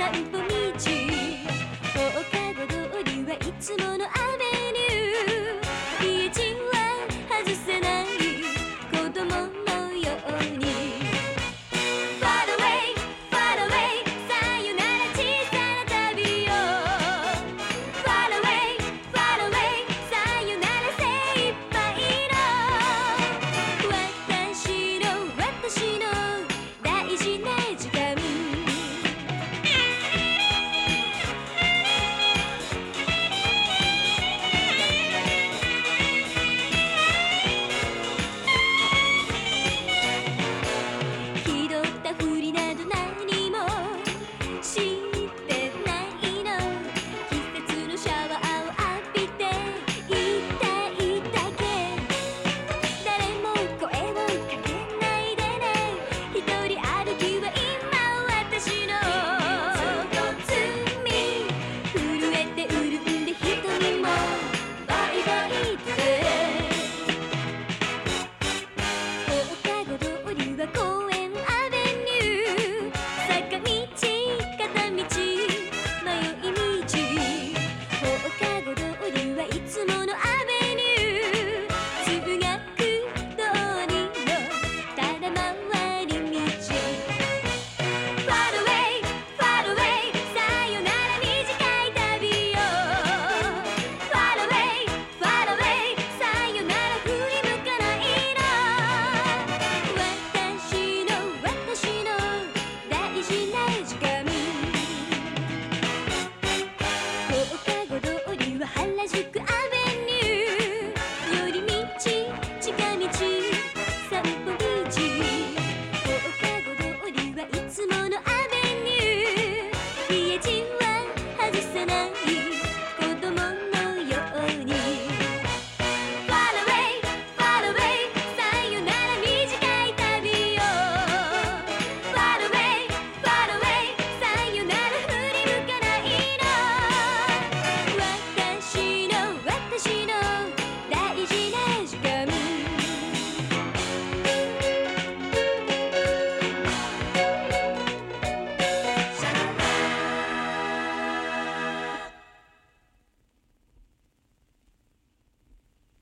setting food. しない